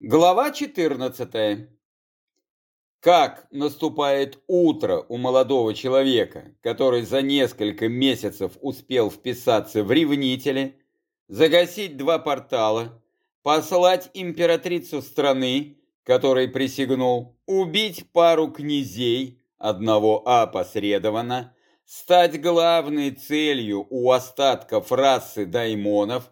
Глава 14. Как наступает утро у молодого человека, который за несколько месяцев успел вписаться в ревнители, загасить два портала, послать императрицу страны, которой присягнул, убить пару князей, одного опосредованно, стать главной целью у остатков расы даймонов,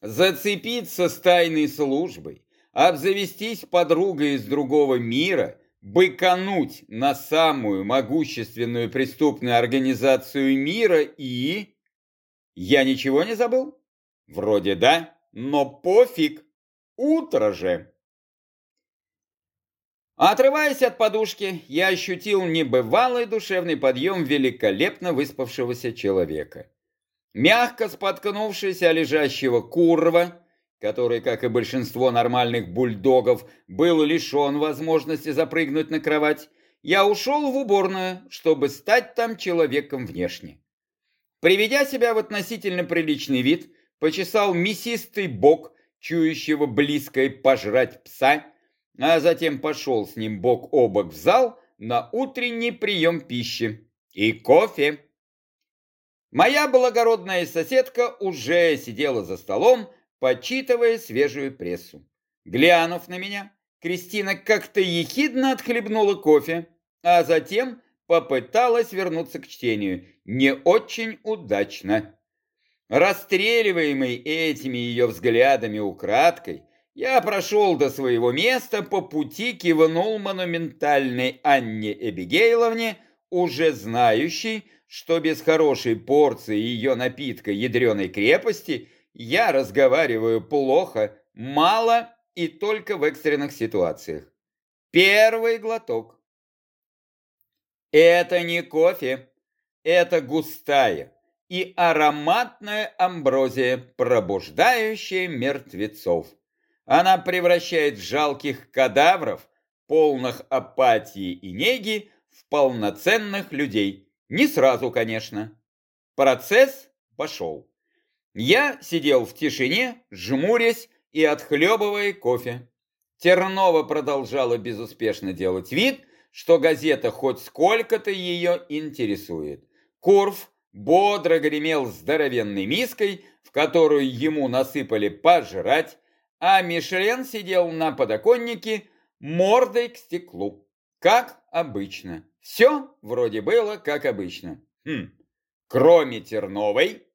зацепиться с тайной службой, обзавестись подругой из другого мира, быкануть на самую могущественную преступную организацию мира и... Я ничего не забыл? Вроде да, но пофиг, утро же. Отрываясь от подушки, я ощутил небывалый душевный подъем великолепно выспавшегося человека. Мягко споткнувшись о лежащего курва, который, как и большинство нормальных бульдогов, был лишен возможности запрыгнуть на кровать, я ушел в уборную, чтобы стать там человеком внешне. Приведя себя в относительно приличный вид, почесал мясистый бок, чующего близкое пожрать пса, а затем пошел с ним бок о бок в зал на утренний прием пищи и кофе. Моя благородная соседка уже сидела за столом, почитывая свежую прессу. Глянув на меня, Кристина как-то ехидно отхлебнула кофе, а затем попыталась вернуться к чтению. Не очень удачно. Расстреливаемый этими ее взглядами украдкой, я прошел до своего места, по пути кивнул монументальной Анне Эбигейловне, уже знающей, что без хорошей порции ее напитка ядреной крепости я разговариваю плохо, мало и только в экстренных ситуациях. Первый глоток. Это не кофе, это густая и ароматная амброзия, пробуждающая мертвецов. Она превращает жалких кадавров, полных апатии и неги, в полноценных людей. Не сразу, конечно. Процесс пошел. Я сидел в тишине, жмурясь и отхлебывая кофе. Тернова продолжала безуспешно делать вид, что газета хоть сколько-то ее интересует. Курф бодро гремел здоровенной миской, в которую ему насыпали пожрать, а Мишлен сидел на подоконнике мордой к стеклу. Как обычно. Все вроде было как обычно. Хм. Кроме Терновой,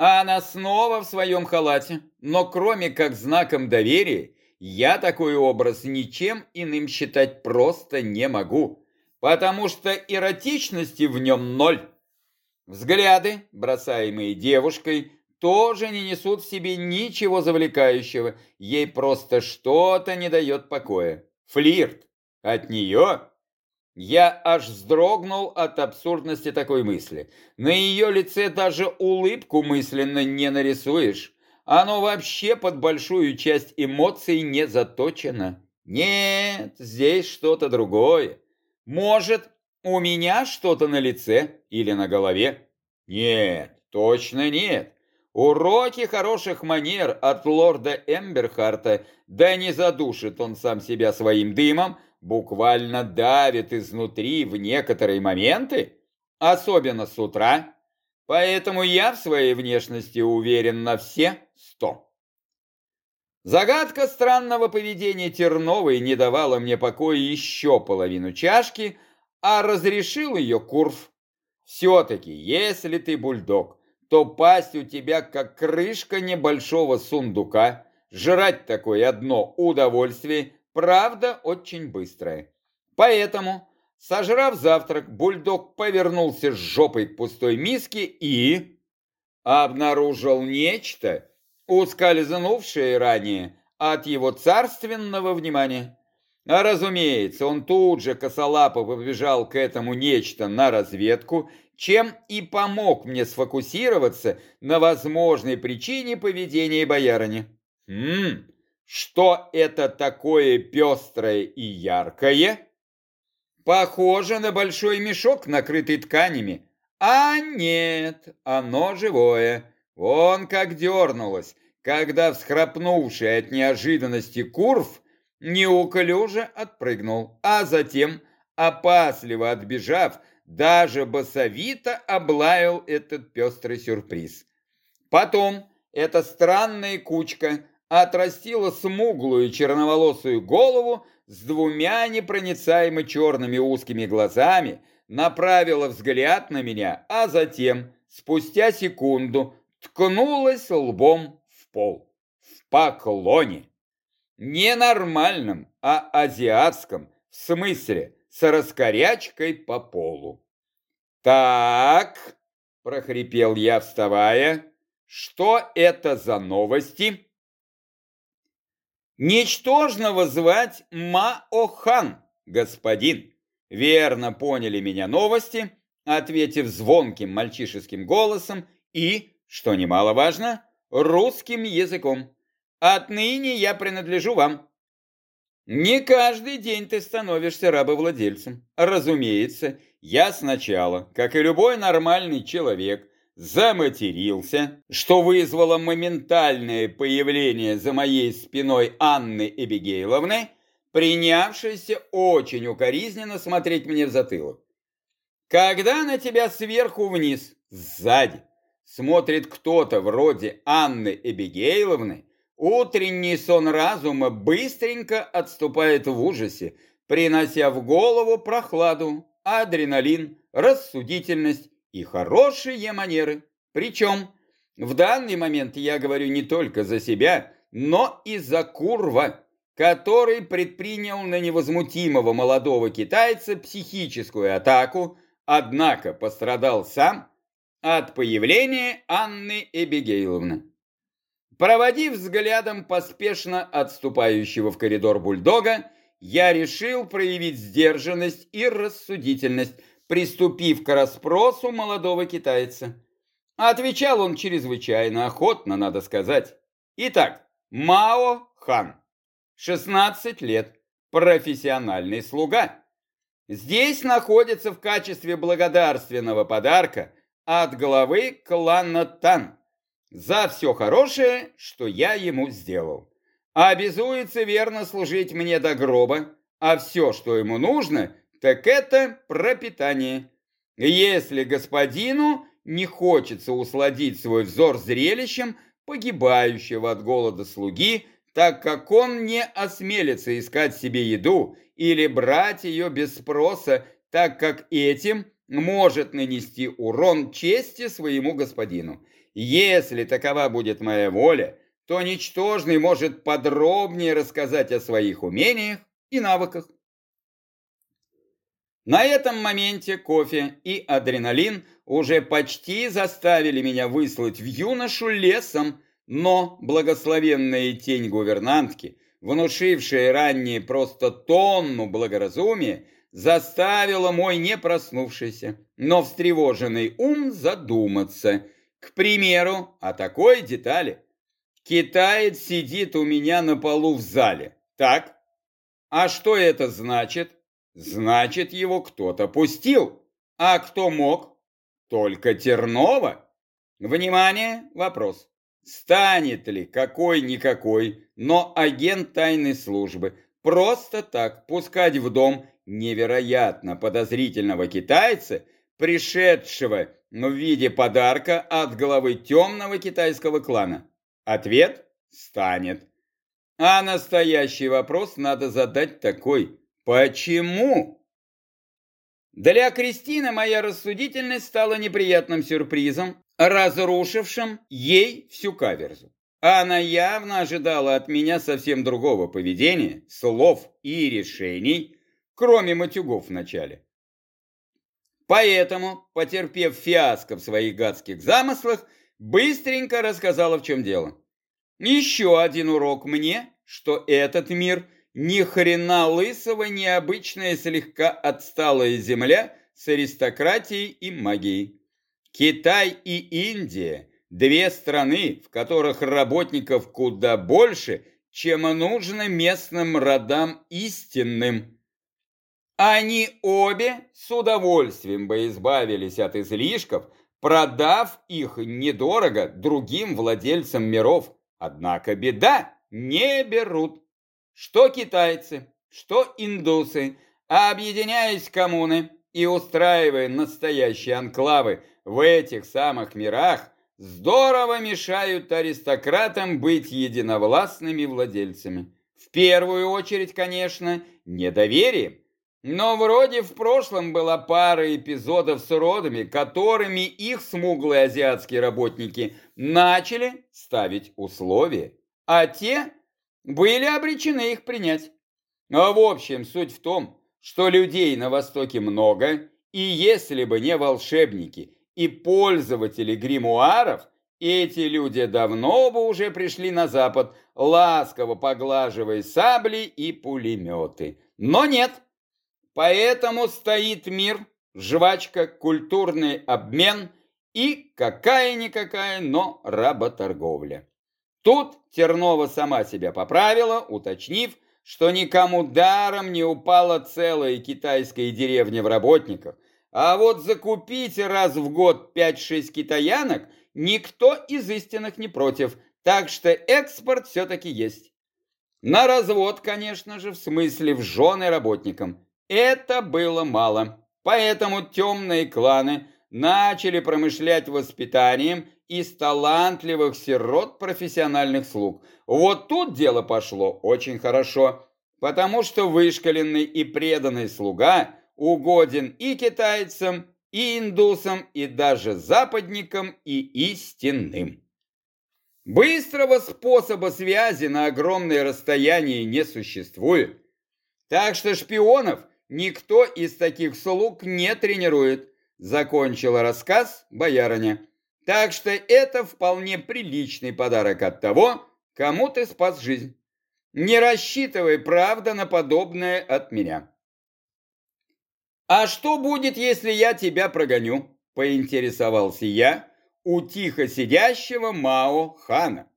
а она снова в своем халате, но кроме как знаком доверия, я такой образ ничем иным считать просто не могу, потому что эротичности в нем ноль. Взгляды, бросаемые девушкой, тоже не несут в себе ничего завлекающего, ей просто что-то не дает покоя. Флирт. От нее я аж вздрогнул от абсурдности такой мысли. На ее лице даже улыбку мысленно не нарисуешь. Оно вообще под большую часть эмоций не заточено. Нет, здесь что-то другое. Может, у меня что-то на лице или на голове? Нет, точно нет. Уроки хороших манер от лорда Эмберхарта, да не задушит он сам себя своим дымом, буквально давит изнутри в некоторые моменты, особенно с утра, поэтому я в своей внешности уверен на все сто. Загадка странного поведения Терновой не давала мне покоя еще половину чашки, а разрешил ее Курф. Все-таки, если ты бульдог, то пасть у тебя как крышка небольшого сундука, жрать такое одно удовольствие, правда очень быстрая. Поэтому, сожрав завтрак, бульдог повернулся с жопой к пустой миске и... обнаружил нечто, ускользнувшее ранее от его царственного внимания. А разумеется, он тут же косолапо побежал к этому нечто на разведку, чем и помог мне сфокусироваться на возможной причине поведения боярыни. Хм, что это такое пестрое и яркое? Похоже на большой мешок, накрытый тканями. А нет, оно живое. Вон как дернулось, когда всхрапнувший от неожиданности Курф неуклюже отпрыгнул, а затем, опасливо отбежав, даже басовито облаял этот пестрый сюрприз. Потом эта странная кучка отрастила смуглую черноволосую голову с двумя непроницаемо черными узкими глазами, направила взгляд на меня, а затем, спустя секунду, ткнулась лбом в пол. В поклоне. Не нормальном, а азиатском, в смысле, с раскорячкой по полу. «Так», — прохрипел я, вставая, — «что это за новости?» «Ничтожно звать Маохан, господин». Верно поняли меня новости, ответив звонким мальчишеским голосом и, что немаловажно, русским языком. Отныне я принадлежу вам. Не каждый день ты становишься рабовладельцем. Разумеется, я сначала, как и любой нормальный человек, заматерился, что вызвало моментальное появление за моей спиной Анны Эбигейловны, принявшейся очень укоризненно смотреть мне в затылок. Когда на тебя сверху вниз, сзади, смотрит кто-то вроде Анны Эбигейловны, утренний сон разума быстренько отступает в ужасе, принося в голову прохладу, адреналин, рассудительность и хорошие манеры. Причем в данный момент я говорю не только за себя, но и за Курва, который предпринял на невозмутимого молодого китайца психическую атаку, однако пострадал сам от появления Анны Эбигейловны. Проводив взглядом поспешно отступающего в коридор бульдога, я решил проявить сдержанность и рассудительность, приступив к расспросу молодого китайца. Отвечал он чрезвычайно охотно, надо сказать. Итак, Мао Хан, 16 лет, профессиональный слуга. Здесь находится в качестве благодарственного подарка от главы клана Тан за все хорошее, что я ему сделал. Обязуется верно служить мне до гроба, а все, что ему нужно, так это пропитание. Если господину не хочется усладить свой взор зрелищем погибающего от голода слуги, так как он не осмелится искать себе еду или брать ее без спроса, так как этим может нанести урон чести своему господину. Если такова будет моя воля, то ничтожный может подробнее рассказать о своих умениях и навыках. На этом моменте кофе и адреналин уже почти заставили меня выслать в юношу лесом, но благословенная тень гувернантки, внушившая ранее просто тонну благоразумия, заставила мой не проснувшийся, но встревоженный ум задуматься. К примеру, о такой детали. Китаец сидит у меня на полу в зале. Так? А что это значит? Значит, его кто-то пустил. А кто мог? Только Тернова. Внимание, вопрос. Станет ли какой-никакой, но агент тайной службы просто так пускать в дом невероятно подозрительного китайца, пришедшего в виде подарка от главы темного китайского клана? Ответ – станет. А настоящий вопрос надо задать такой – почему? Для Кристины моя рассудительность стала неприятным сюрпризом, разрушившим ей всю каверзу. Она явно ожидала от меня совсем другого поведения, слов и решений, кроме матюгов в начале. Поэтому, потерпев фиаско в своих гадских замыслах, быстренько рассказала, в чем дело. Еще один урок мне, что этот мир ни хрена лысого, необычная слегка отсталая земля с аристократией и магией. Китай и Индия – две страны, в которых работников куда больше, чем нужно местным родам истинным. Они обе с удовольствием бы избавились от излишков, продав их недорого другим владельцам миров, Однако беда, не берут. Что китайцы, что индусы, объединяясь в коммуны и устраивая настоящие анклавы в этих самых мирах, здорово мешают аристократам быть единовластными владельцами. В первую очередь, конечно, недоверием. Но вроде в прошлом была пара эпизодов с родами, которыми их смуглые азиатские работники начали ставить условия, а те были обречены их принять. А в общем, суть в том, что людей на Востоке много, и если бы не волшебники и пользователи гримуаров, эти люди давно бы уже пришли на Запад, ласково поглаживая сабли и пулеметы. Но нет, Поэтому стоит мир, жвачка, культурный обмен и какая-никакая, но работорговля. Тут Тернова сама себя поправила, уточнив, что никому даром не упала целая китайская деревня в работниках, а вот закупить раз в год 5-6 китаянок никто из истинных не против, так что экспорт все-таки есть. На развод, конечно же, в смысле в жены работникам. Это было мало, поэтому темные кланы начали промышлять воспитанием из талантливых сирот профессиональных слуг. Вот тут дело пошло очень хорошо, потому что вышкаленный и преданный слуга угоден и китайцам, и индусам, и даже западникам, и истинным. Быстрого способа связи на огромное расстояние не существует, так что шпионов никто из таких слуг не тренирует, закончила рассказ боярыня. Так что это вполне приличный подарок от того, кому ты спас жизнь. Не рассчитывай, правда, на подобное от меня. А что будет, если я тебя прогоню? Поинтересовался я у тихо сидящего Мао Хана.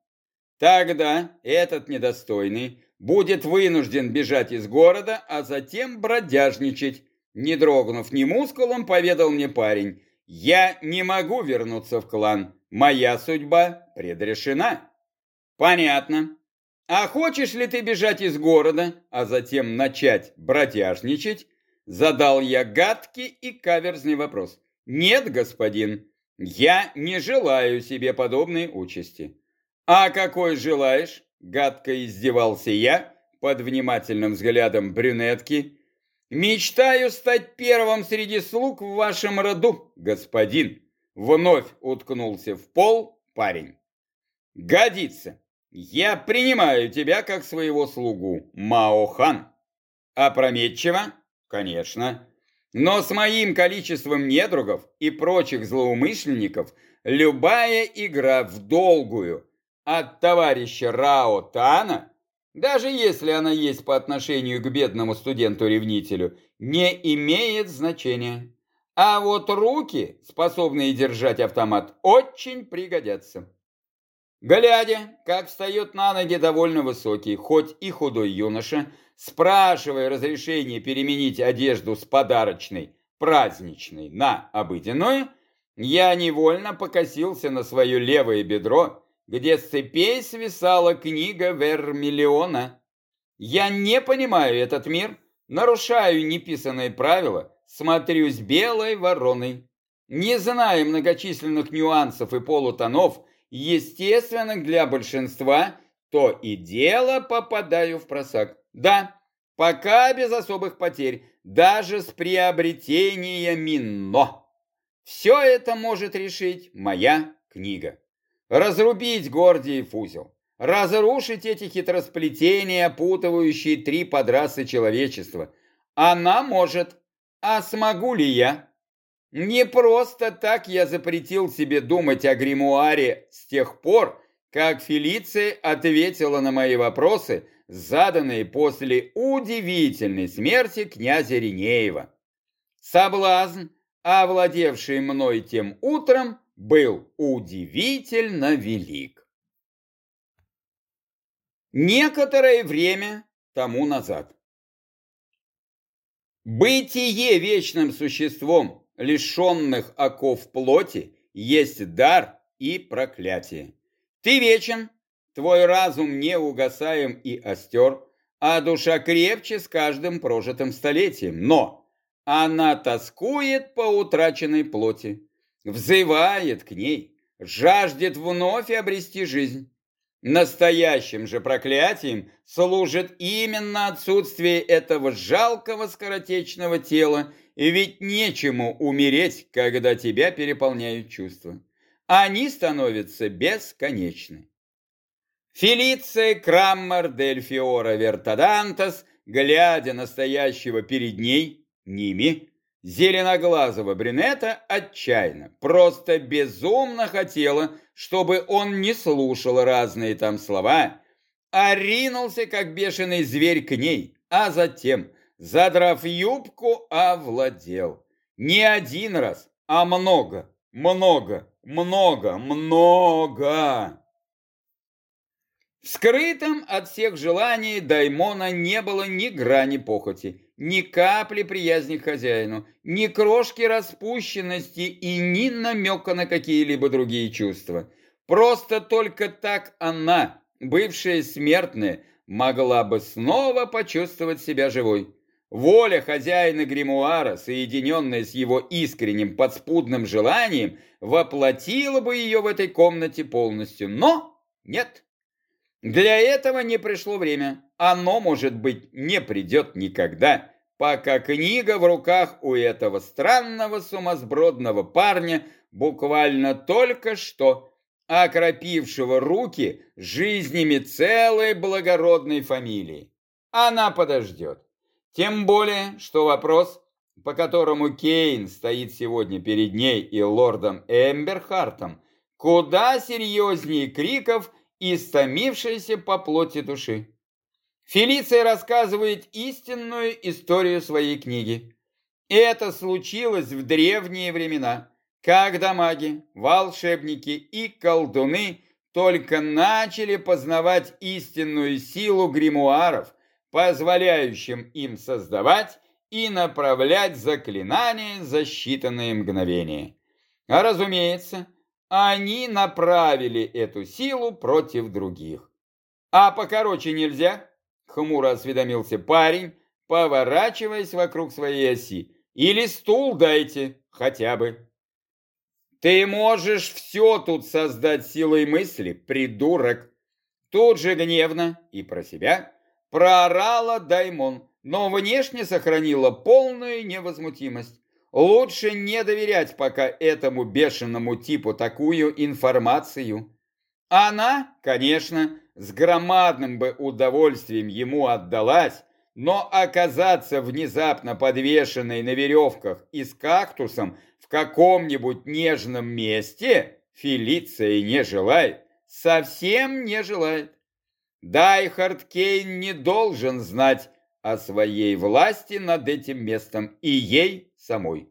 Тогда этот недостойный будет вынужден бежать из города, а затем бродяжничать. Не дрогнув ни мускулом, поведал мне парень. Я не могу вернуться в клан. Моя судьба предрешена. Понятно. А хочешь ли ты бежать из города, а затем начать бродяжничать? Задал я гадкий и каверзный вопрос. Нет, господин, я не желаю себе подобной участи. А какой желаешь? Гадко издевался я под внимательным взглядом брюнетки. «Мечтаю стать первым среди слуг в вашем роду, господин!» Вновь уткнулся в пол парень. «Годится! Я принимаю тебя как своего слугу, Маохан!» «Опрометчиво? Конечно!» Но с моим количеством недругов и прочих злоумышленников любая игра в долгую от товарища Рао Тана, даже если она есть по отношению к бедному студенту-ревнителю, не имеет значения. А вот руки, способные держать автомат, очень пригодятся. Глядя, как встает на ноги довольно высокий, хоть и худой юноша, спрашивая разрешение переменить одежду с подарочной, праздничной на обыденную, я невольно покосился на свое левое бедро где с цепей свисала книга Вермиллиона. Я не понимаю этот мир, нарушаю неписанные правила, смотрюсь белой вороной. Не зная многочисленных нюансов и полутонов, естественных для большинства, то и дело попадаю в просак. Да, пока без особых потерь, даже с приобретениями «но». Все это может решить моя книга разрубить Гордиев узел, разрушить эти хитросплетения, опутывающие три подрасы человечества. Она может, а смогу ли я? Не просто так я запретил себе думать о гримуаре с тех пор, как Фелиция ответила на мои вопросы, заданные после удивительной смерти князя Ринеева. Соблазн, овладевший мной тем утром, был удивительно велик. Некоторое время тому назад. Бытие вечным существом, лишенных оков плоти, есть дар и проклятие. Ты вечен, твой разум не угасаем и остер, а душа крепче с каждым прожитым столетием. Но она тоскует по утраченной плоти, взывает к ней, жаждет вновь обрести жизнь. Настоящим же проклятием служит именно отсутствие этого жалкого скоротечного тела, и ведь нечему умереть, когда тебя переполняют чувства. Они становятся бесконечны. Фелиция Краммер дель Фиора Вертадантас, глядя настоящего перед ней, ними, зеленоглазого брюнета отчаянно, просто безумно хотела, чтобы он не слушал разные там слова, а ринулся, как бешеный зверь, к ней, а затем, задрав юбку, овладел. Не один раз, а много, много, много, много. В скрытом от всех желаний Даймона не было ни грани похоти, ни капли приязни к хозяину, ни крошки распущенности и ни намека на какие-либо другие чувства. Просто только так она, бывшая смертная, могла бы снова почувствовать себя живой. Воля хозяина гримуара, соединенная с его искренним подспудным желанием, воплотила бы ее в этой комнате полностью, но нет. Для этого не пришло время. Оно, может быть, не придет никогда, пока книга в руках у этого странного сумасбродного парня буквально только что окропившего руки жизнями целой благородной фамилии. Она подождет. Тем более, что вопрос, по которому Кейн стоит сегодня перед ней и лордом Эмберхартом, куда серьезнее криков – истомившейся по плоти души. Фелиция рассказывает истинную историю своей книги. Это случилось в древние времена, когда маги, волшебники и колдуны только начали познавать истинную силу гримуаров, позволяющим им создавать и направлять заклинания за считанные мгновения. А разумеется, они направили эту силу против других. А покороче нельзя? Хмуро осведомился парень, поворачиваясь вокруг своей оси. Или стул дайте, хотя бы. Ты можешь все тут создать силой мысли, придурок. Тут же гневно и про себя проорала Даймон, но внешне сохранила полную невозмутимость. Лучше не доверять пока этому бешеному типу такую информацию. Она, конечно, с громадным бы удовольствием ему отдалась, но оказаться внезапно подвешенной на веревках и с кактусом в каком-нибудь нежном месте Фелиция не желает, совсем не желает. Дайхард Кейн не должен знать о своей власти над этим местом и ей самой.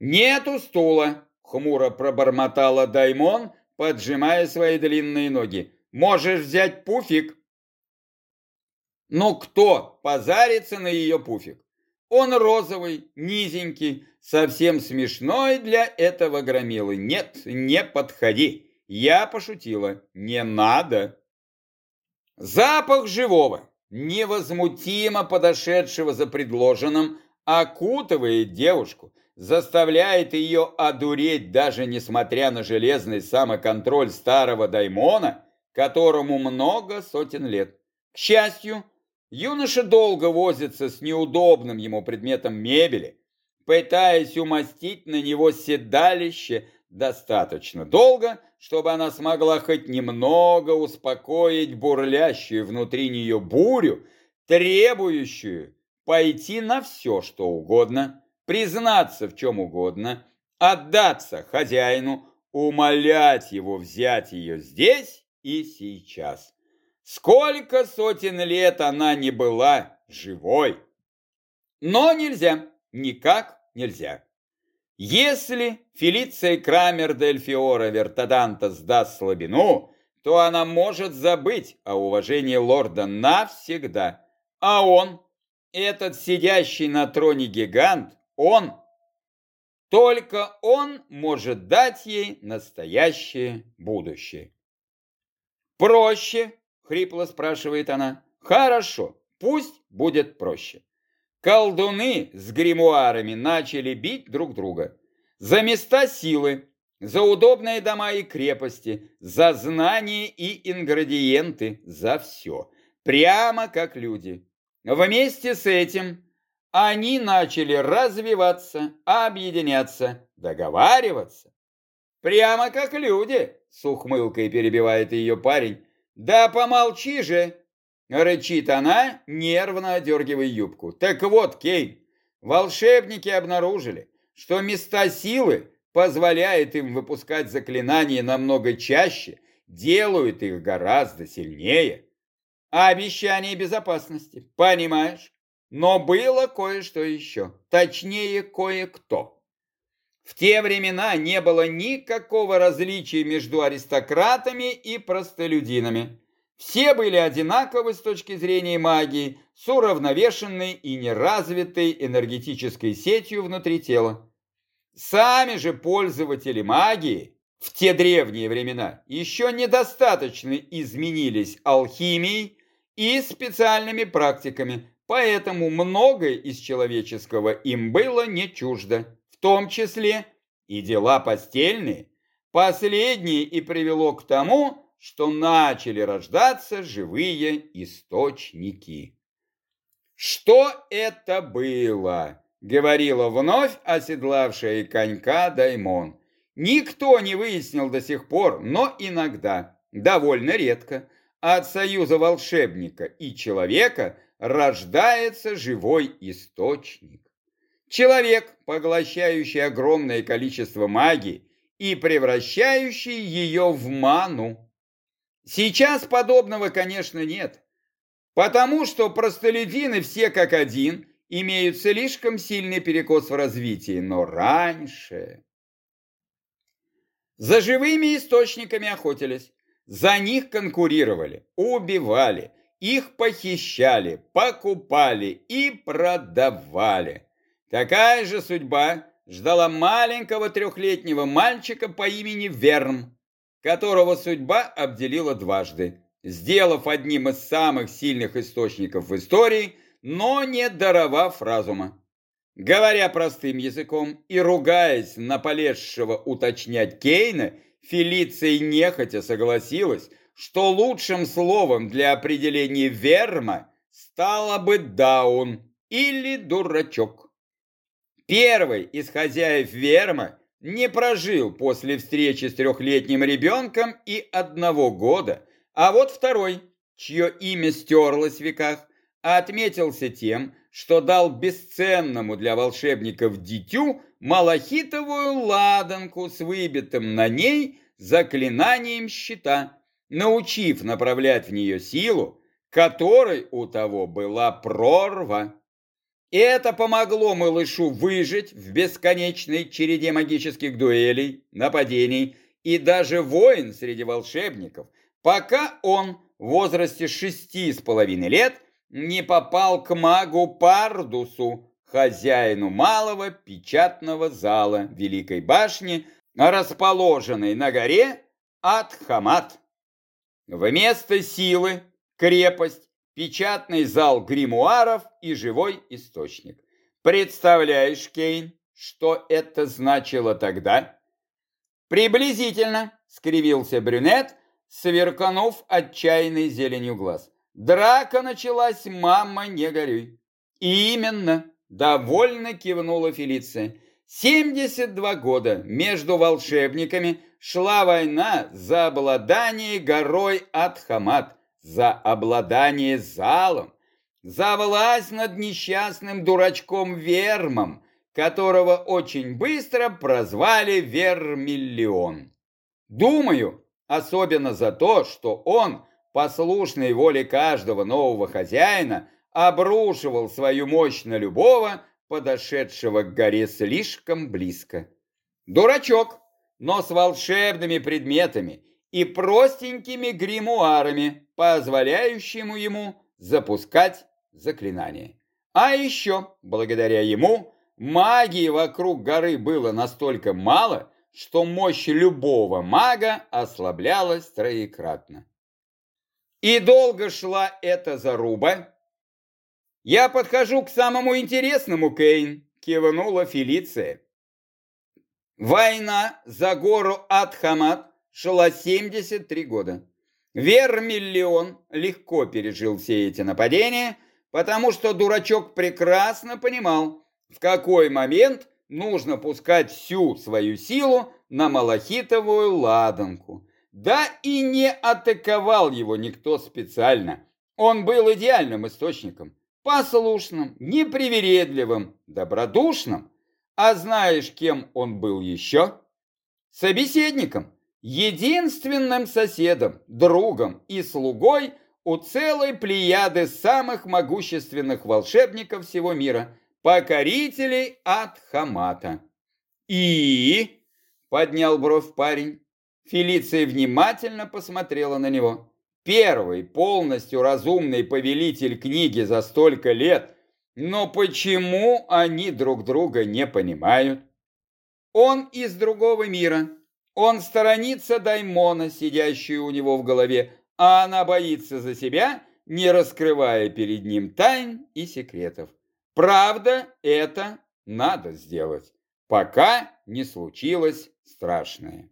«Нету стула!» — хмуро пробормотала Даймон, поджимая свои длинные ноги. «Можешь взять пуфик!» Но кто позарится на ее пуфик? Он розовый, низенький, совсем смешной для этого громилы. Нет, не подходи. Я пошутила. Не надо. Запах живого, невозмутимо подошедшего за предложенным, окутывает девушку, заставляет ее одуреть даже несмотря на железный самоконтроль старого даймона, которому много сотен лет. К счастью, юноша долго возится с неудобным ему предметом мебели, пытаясь умастить на него седалище достаточно долго, чтобы она смогла хоть немного успокоить бурлящую внутри нее бурю, требующую пойти на все, что угодно, признаться в чем угодно, отдаться хозяину, умолять его взять ее здесь и сейчас. Сколько сотен лет она не была живой. Но нельзя, никак нельзя. Если Фелиция Крамер дель Фиора Вертаданта сдаст слабину, то она может забыть о уважении лорда навсегда. А он, этот сидящий на троне гигант, он, только он может дать ей настоящее будущее. Проще, хрипло спрашивает она. Хорошо, пусть будет проще. Колдуны с гримуарами начали бить друг друга. За места силы, за удобные дома и крепости, за знания и ингредиенты, за все. Прямо как люди. Вместе с этим они начали развиваться, объединяться, договариваться. Прямо как люди, с ухмылкой перебивает ее парень. Да помолчи же, рычит она, нервно одергивая юбку. Так вот, Кейн, волшебники обнаружили, что места силы позволяют им выпускать заклинания намного чаще, делают их гораздо сильнее. Обещание безопасности, понимаешь? Но было кое-что еще, точнее кое-кто. В те времена не было никакого различия между аристократами и простолюдинами. Все были одинаковы с точки зрения магии, с уравновешенной и неразвитой энергетической сетью внутри тела. Сами же пользователи магии в те древние времена еще недостаточно изменились алхимией и специальными практиками, поэтому многое из человеческого им было не чуждо, в том числе и дела постельные. Последнее и привело к тому, что начали рождаться живые источники. Что это было? говорила вновь оседлавшая конька Даймон. Никто не выяснил до сих пор, но иногда, довольно редко, от союза волшебника и человека рождается живой источник. Человек, поглощающий огромное количество магии и превращающий ее в ману. Сейчас подобного, конечно, нет, потому что простолюдины все как один – имеют слишком сильный перекос в развитии, но раньше... За живыми источниками охотились, за них конкурировали, убивали, их похищали, покупали и продавали. Такая же судьба ждала маленького трехлетнего мальчика по имени Верм, которого судьба обделила дважды, сделав одним из самых сильных источников в истории – но не даровав разума. Говоря простым языком и ругаясь на полезшего уточнять Кейна, Фелиция нехотя согласилась, что лучшим словом для определения верма стало бы даун или дурачок. Первый из хозяев верма не прожил после встречи с трехлетним ребенком и одного года, а вот второй, чье имя стерлось в веках, отметился тем, что дал бесценному для волшебников дитю малахитовую ладанку с выбитым на ней заклинанием щита, научив направлять в нее силу, которой у того была прорва. Это помогло малышу выжить в бесконечной череде магических дуэлей, нападений и даже войн среди волшебников, пока он в возрасте шести с половиной лет не попал к магу Пардусу, хозяину малого печатного зала Великой башни, расположенной на горе Атхамат. Вместо силы, крепость, печатный зал гримуаров и живой источник. Представляешь, Кейн, что это значило тогда? Приблизительно, скривился брюнет, сверканув отчаянной зеленью глаз. Драка началась, мама, не горюй. Именно, довольно кивнула Фелиция. 72 года между волшебниками шла война за обладание горой Атхамат, за обладание залом, за власть над несчастным дурачком Вермом, которого очень быстро прозвали Вермиллион. Думаю, особенно за то, что он послушной воле каждого нового хозяина, обрушивал свою мощь на любого, подошедшего к горе слишком близко. Дурачок, но с волшебными предметами и простенькими гримуарами, позволяющими ему запускать заклинания. А еще, благодаря ему, магии вокруг горы было настолько мало, что мощь любого мага ослаблялась троекратно. И долго шла эта заруба? Я подхожу к самому интересному, Кейн, кивнула Фелиция. Война за гору Атхамат шла 73 года. Вермиллион легко пережил все эти нападения, потому что дурачок прекрасно понимал, в какой момент нужно пускать всю свою силу на малахитовую ладанку. Да и не атаковал его никто специально. Он был идеальным источником, послушным, непривередливым, добродушным. А знаешь, кем он был еще? Собеседником, единственным соседом, другом и слугой у целой плеяды самых могущественных волшебников всего мира – покорителей от Хамата. И, поднял бровь парень, Фелиция внимательно посмотрела на него. Первый, полностью разумный повелитель книги за столько лет, но почему они друг друга не понимают? Он из другого мира, он сторонится Даймона, сидящую у него в голове, а она боится за себя, не раскрывая перед ним тайн и секретов. Правда, это надо сделать, пока не случилось страшное.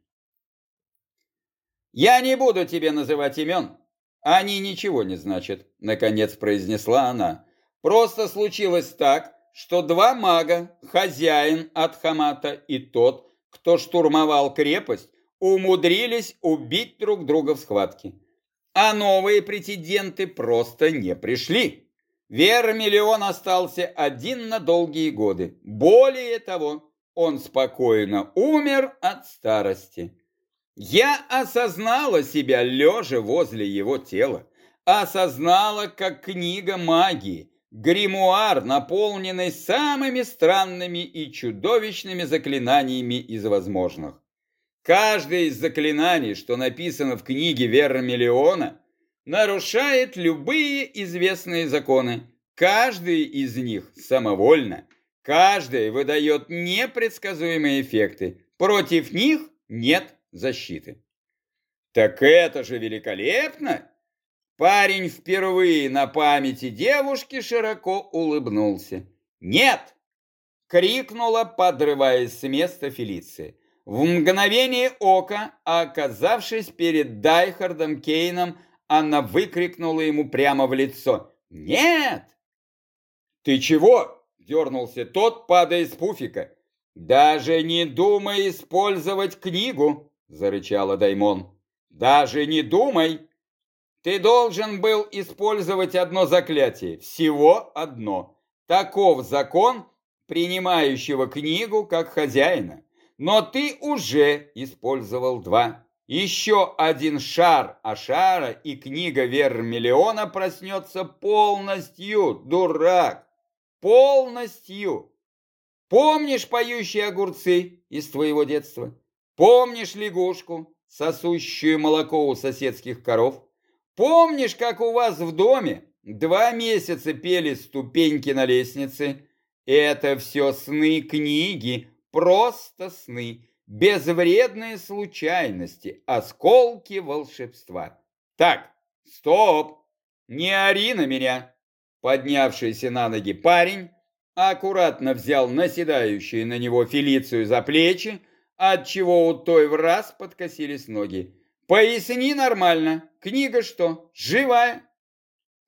«Я не буду тебе называть имен. Они ничего не значат», — наконец произнесла она. «Просто случилось так, что два мага, хозяин от Хамата и тот, кто штурмовал крепость, умудрились убить друг друга в схватке. А новые претенденты просто не пришли. Вермиллион остался один на долгие годы. Более того, он спокойно умер от старости. Я осознала себя, лежа возле его тела. Осознала, как книга магии, гримуар, наполненный самыми странными и чудовищными заклинаниями из возможных. Каждое из заклинаний, что написано в книге Вермиллиона, нарушает любые известные законы. Каждый из них самовольно, каждый выдает непредсказуемые эффекты. Против них нет защиты. Так это же великолепно! Парень впервые на памяти девушки широко улыбнулся. «Нет!» — крикнула, подрываясь с места Фелиция. В мгновение ока, оказавшись перед Дайхардом Кейном, она выкрикнула ему прямо в лицо. «Нет!» «Ты чего?» – дернулся тот, падая с пуфика. «Даже не думай использовать книгу!» – зарычала Даймон. «Даже не думай! Ты должен был использовать одно заклятие, всего одно. Таков закон принимающего книгу как хозяина. Но ты уже использовал два. Еще один шар Ашара, и книга Вермиллиона проснется полностью, дурак, полностью. Помнишь поющие огурцы из твоего детства? Помнишь лягушку, сосущую молоко у соседских коров? Помнишь, как у вас в доме два месяца пели ступеньки на лестнице? Это все сны книги, просто сны безвредные случайности, осколки волшебства. Так, стоп, не ори на меня. Поднявшийся на ноги парень аккуратно взял наседающую на него Фелицию за плечи, отчего у той в раз подкосились ноги. Поясни нормально, книга что, живая?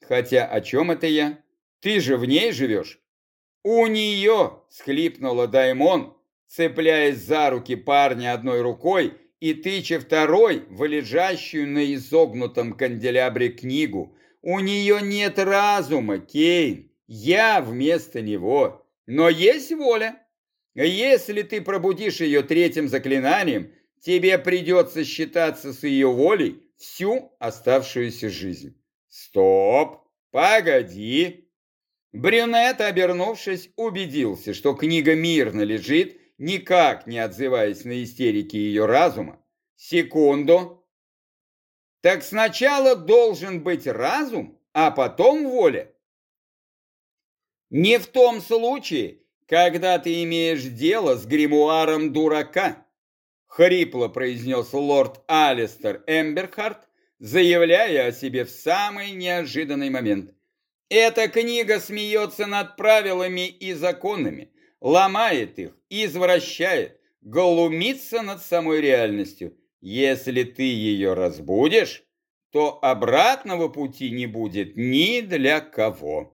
Хотя о чем это я? Ты же в ней живешь. У нее, схлипнула Даймон, цепляясь за руки парня одной рукой и тыча второй в лежащую на изогнутом канделябре книгу. У нее нет разума, Кейн, я вместо него, но есть воля. Если ты пробудишь ее третьим заклинанием, тебе придется считаться с ее волей всю оставшуюся жизнь. Стоп, погоди. Брюнет, обернувшись, убедился, что книга мирно лежит никак не отзываясь на истерики ее разума. Секунду. Так сначала должен быть разум, а потом воля. Не в том случае, когда ты имеешь дело с гримуаром дурака, хрипло произнес лорд Алистер Эмберхарт, заявляя о себе в самый неожиданный момент. Эта книга смеется над правилами и законами, ломает их, извращает, глумится над самой реальностью. Если ты ее разбудишь, то обратного пути не будет ни для кого.